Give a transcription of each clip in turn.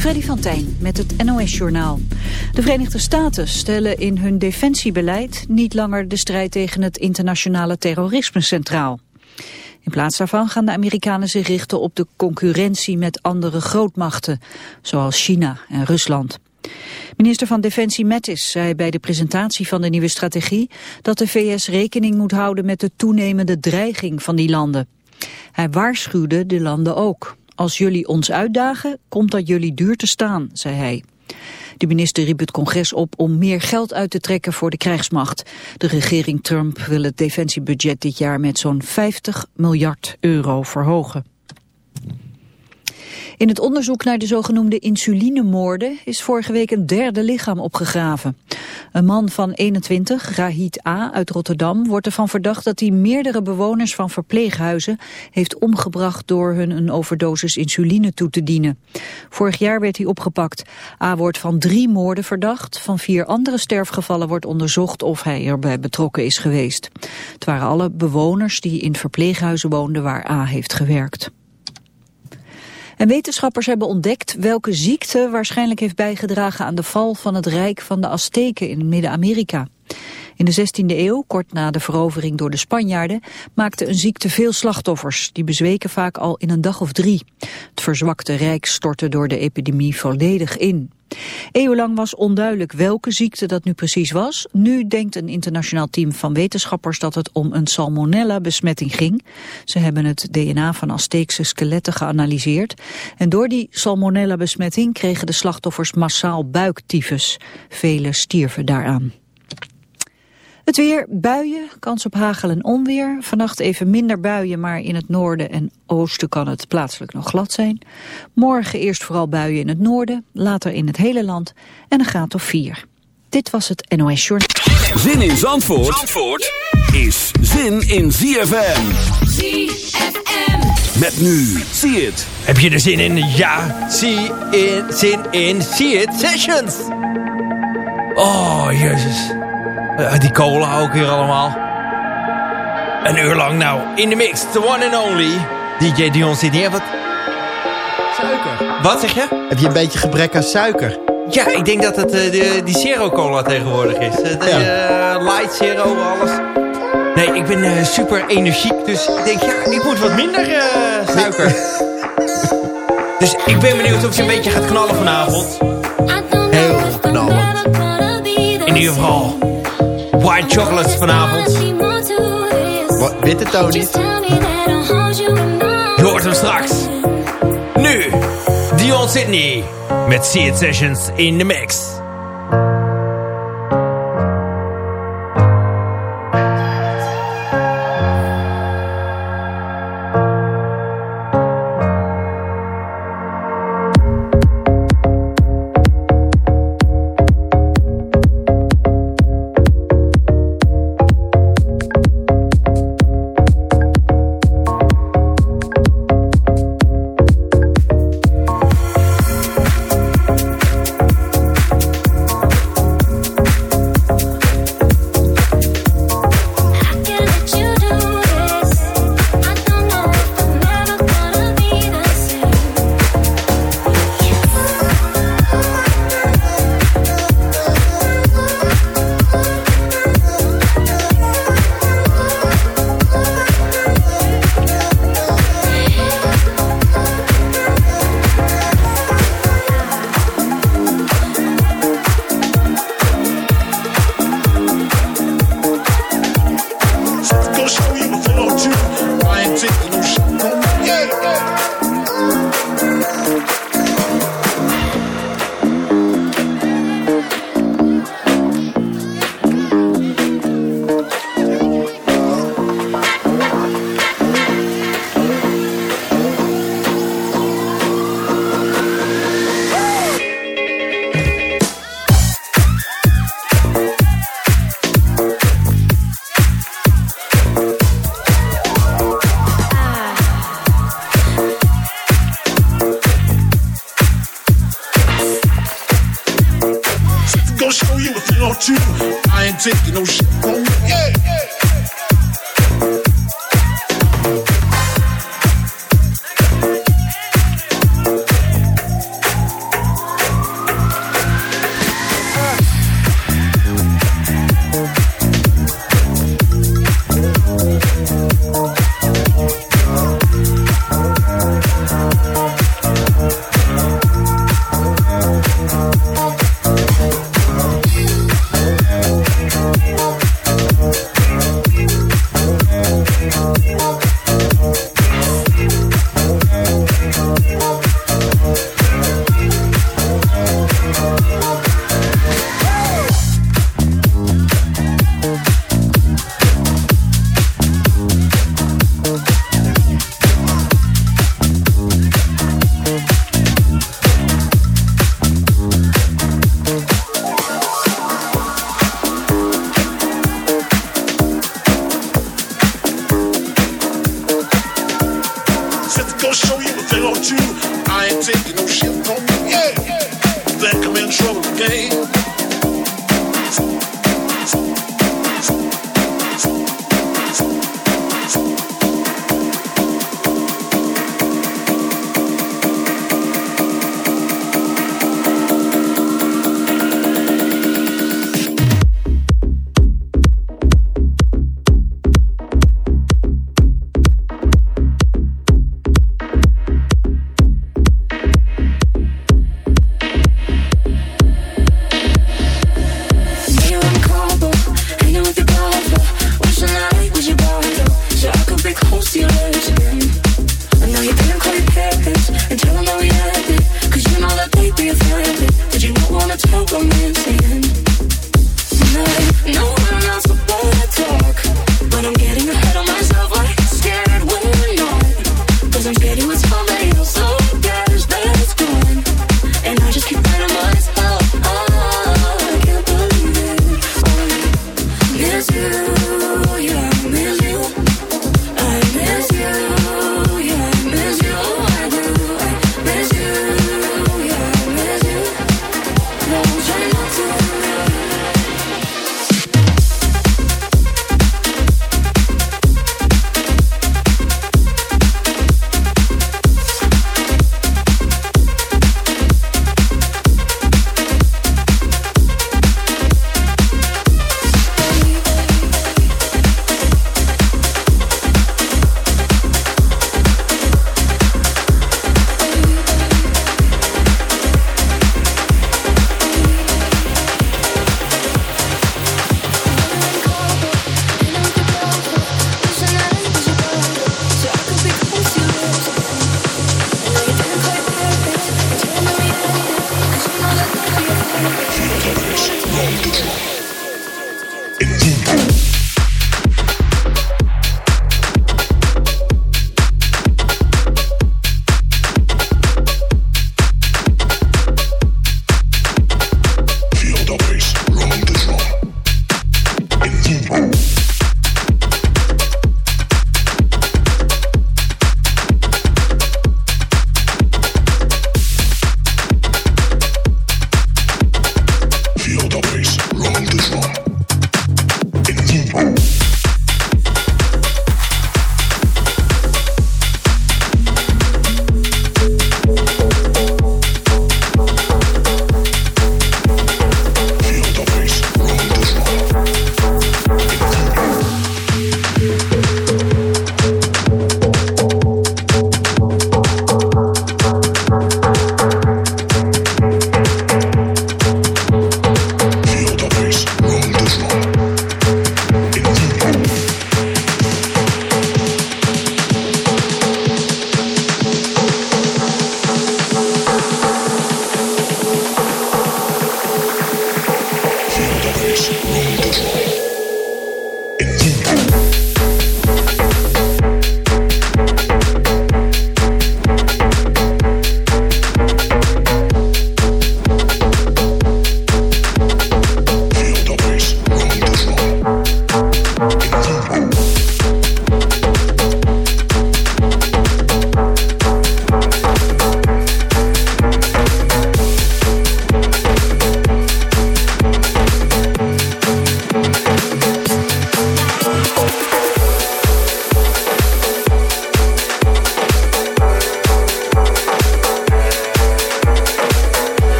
Freddy van Tijn met het NOS-journaal. De Verenigde Staten stellen in hun defensiebeleid niet langer de strijd tegen het internationale terrorisme centraal. In plaats daarvan gaan de Amerikanen zich richten op de concurrentie met andere grootmachten, zoals China en Rusland. Minister van Defensie Mattis zei bij de presentatie van de nieuwe strategie dat de VS rekening moet houden met de toenemende dreiging van die landen. Hij waarschuwde de landen ook. Als jullie ons uitdagen, komt dat jullie duur te staan, zei hij. De minister riep het congres op om meer geld uit te trekken voor de krijgsmacht. De regering Trump wil het defensiebudget dit jaar met zo'n 50 miljard euro verhogen. In het onderzoek naar de zogenoemde insulinemoorden is vorige week een derde lichaam opgegraven. Een man van 21, Rahid A. uit Rotterdam, wordt ervan verdacht dat hij meerdere bewoners van verpleeghuizen heeft omgebracht door hun een overdosis insuline toe te dienen. Vorig jaar werd hij opgepakt. A. wordt van drie moorden verdacht. Van vier andere sterfgevallen wordt onderzocht of hij erbij betrokken is geweest. Het waren alle bewoners die in verpleeghuizen woonden waar A. heeft gewerkt. En wetenschappers hebben ontdekt welke ziekte waarschijnlijk heeft bijgedragen aan de val van het rijk van de Azteken in Midden-Amerika. In de 16e eeuw, kort na de verovering door de Spanjaarden, maakte een ziekte veel slachtoffers. Die bezweken vaak al in een dag of drie. Het verzwakte rijk stortte door de epidemie volledig in. Eeuwenlang was onduidelijk welke ziekte dat nu precies was. Nu denkt een internationaal team van wetenschappers dat het om een salmonella-besmetting ging. Ze hebben het DNA van Azteekse skeletten geanalyseerd. En door die salmonella-besmetting kregen de slachtoffers massaal buiktyfus. Velen stierven daaraan. Het weer, buien, kans op hagel en onweer. Vannacht even minder buien, maar in het noorden en oosten kan het plaatselijk nog glad zijn. Morgen eerst vooral buien in het noorden, later in het hele land en een graad of 4. Dit was het NOS Journal. Zin in Zandvoort, Zandvoort is zin in ZFM. ZFM. Met nu, zie het. Heb je er zin in? Ja, zie in, zin in, zie het sessions. Oh, jezus. Uh, die cola ook weer allemaal. Een uur lang nou. In de mix. The one and only. DJ Dion Sydney. Wat? Suiker. Wat zeg je? Heb je een beetje gebrek aan suiker? Ja, ik denk dat het uh, de, die Zero Cola tegenwoordig is. Uh, de, ja. light Zero, alles. Nee, ik ben super energiek. Dus ik denk, ja, ik moet wat minder suiker. dus ik ben benieuwd of je een beetje gaat knallen vanavond. Heel knallen. In ieder geval... White Chocolates vanavond. Wat, witte Tony. Je hoort hem straks. Nu, Dion Sydney met See It Sessions in the mix.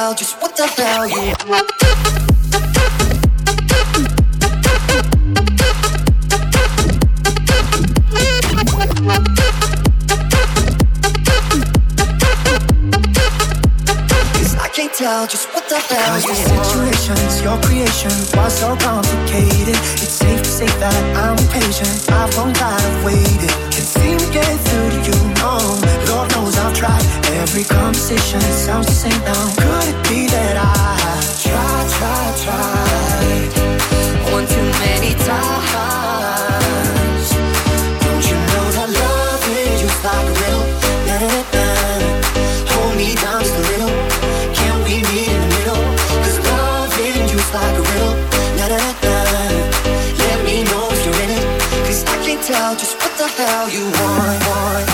hell, just what the hell, yeah. just what the hell your situation's your creation Why so complicated? It's safe to say that I'm patient I won't got to wait. Seem to get through to you, no. Lord knows I've tried. Every conversation sounds the same now. Could it be that I try, try, tried one too many times? Hell you want. want,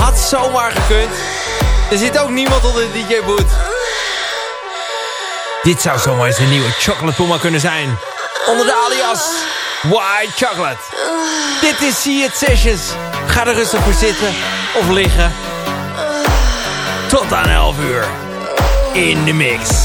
Had zomaar gekund. Er zit ook niemand onder de DJ-boot. Dit zou zomaar eens een nieuwe Chocolate Puma kunnen zijn. Onder de alias White Chocolate. Dit is See It Sessions. Ga er rustig voor zitten of liggen. Tot aan 11 uur. In de mix.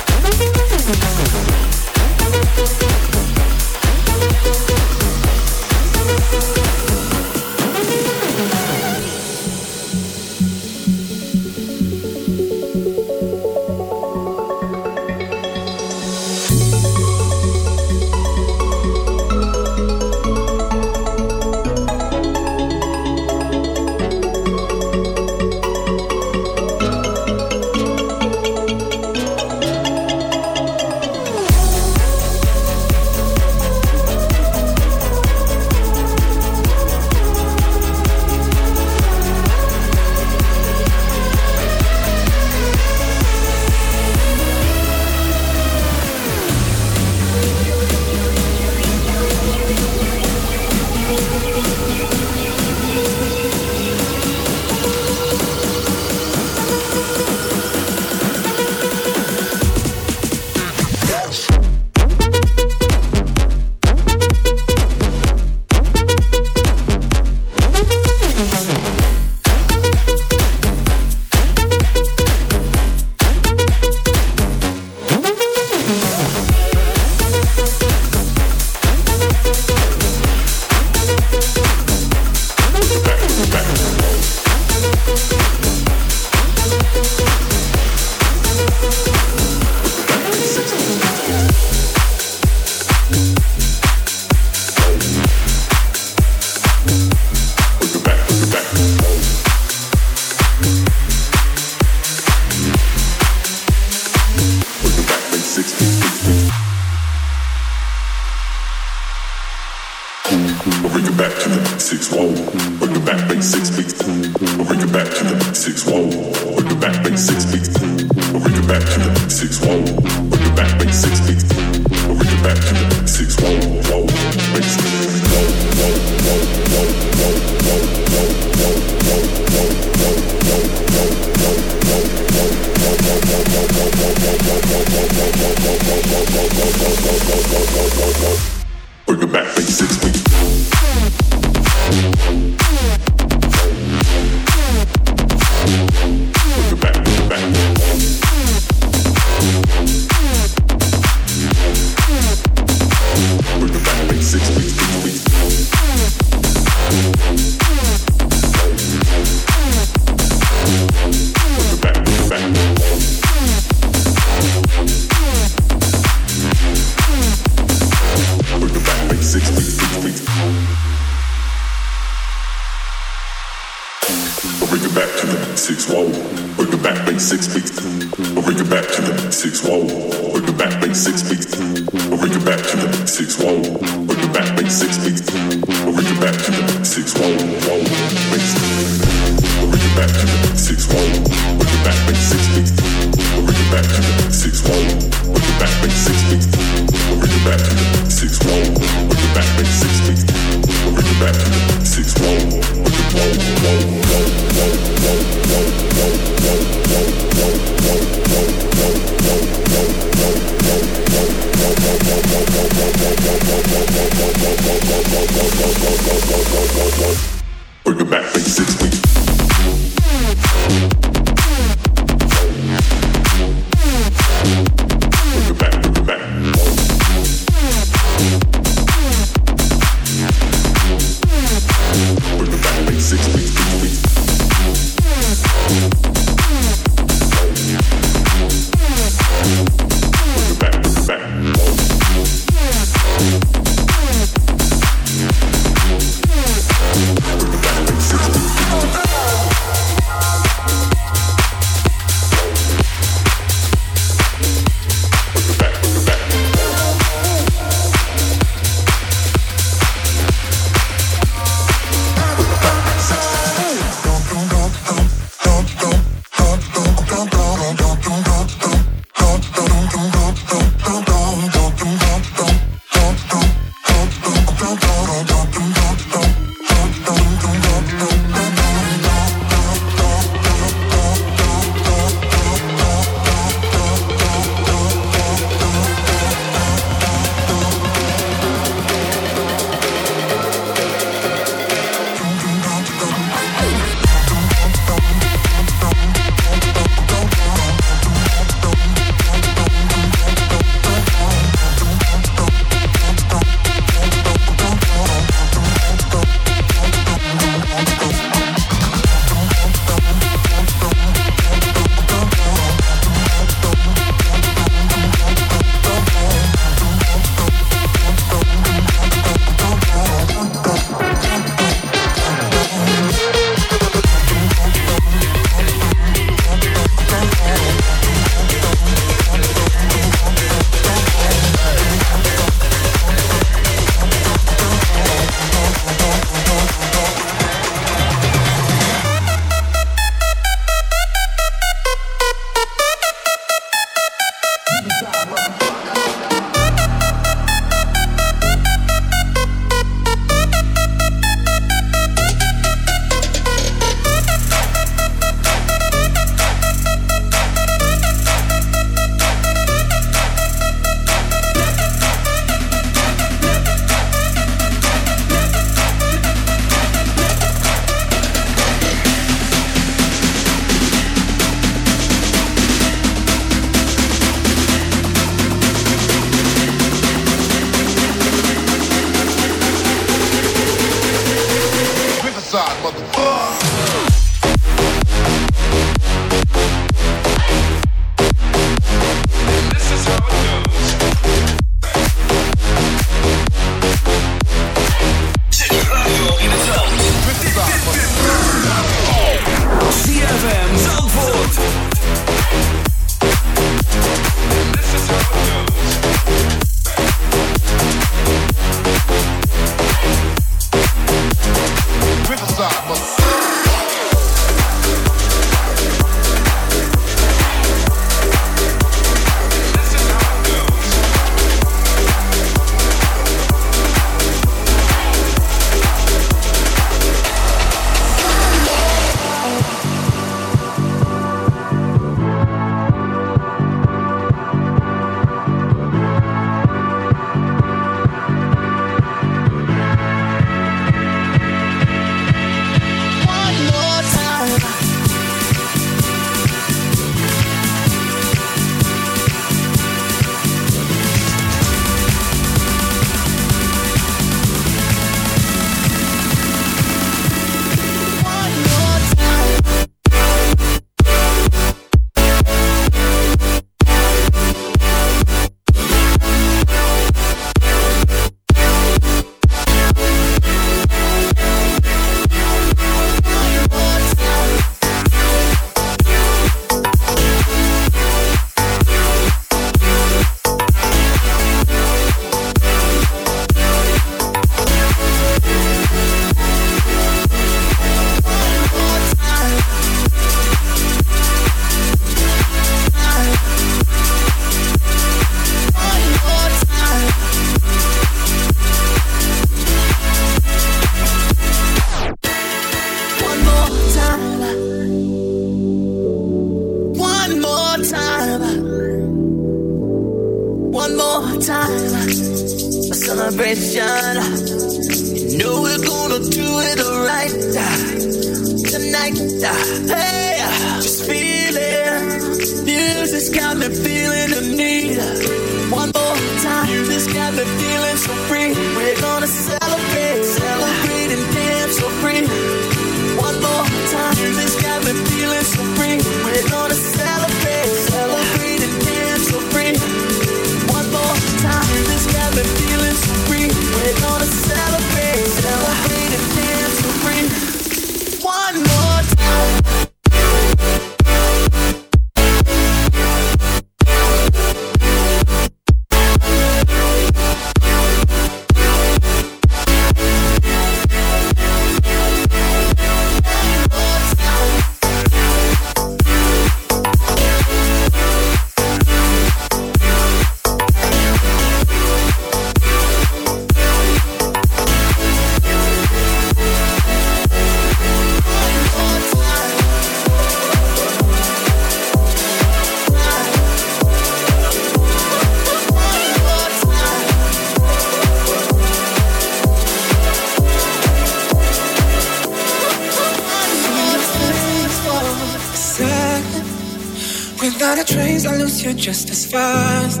Without a trace, I lose you just as fast.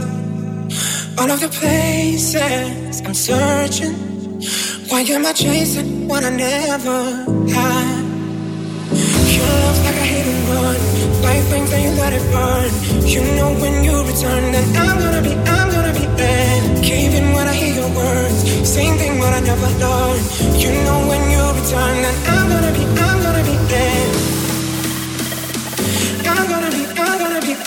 All of the places I'm searching. Why am I chasing what I never had? Your love's like a hit and run. Light flames, then you let it burn. You know when you return, then I'm gonna be, I'm gonna be there. Caving when I hear your words. Same thing, but I never learned. You know when you return, then I'm gonna be, I'm gonna be there.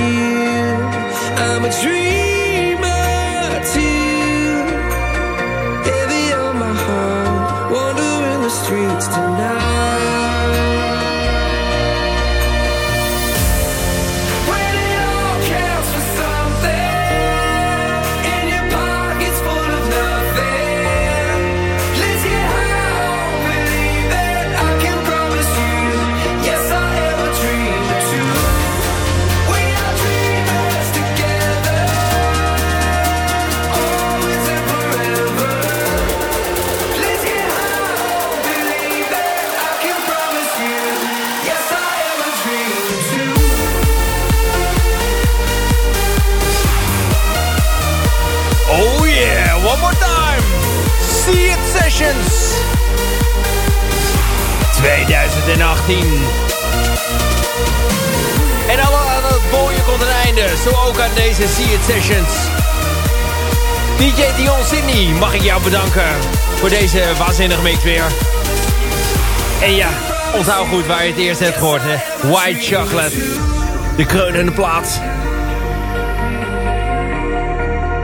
you, I'm a dreamer Sessions. 2018. En alle aan het mooie komt een einde. Zo ook aan deze See It Sessions. DJ Dion Sydney, mag ik jou bedanken voor deze waanzinnige mix weer. En ja, onthoud goed waar je het eerst hebt gehoord. Hè? White Chocolate. De kreunende plaat.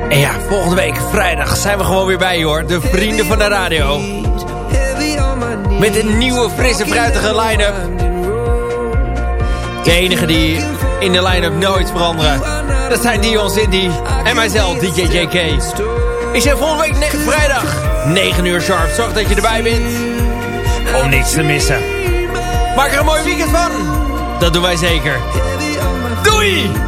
En ja, volgende week vrijdag zijn we gewoon weer bij je hoor. De vrienden van de radio. Met een nieuwe, frisse, fruitige line-up. De enige die in de line-up nooit veranderen. Dat zijn Dion Cindy en mijzelf, DJ JK. Ik zeg volgende week vrijdag, 9 uur sharp. Zorg dat je erbij bent. Om niks te missen. Maak er een mooi weekend van. Dat doen wij zeker. Doei!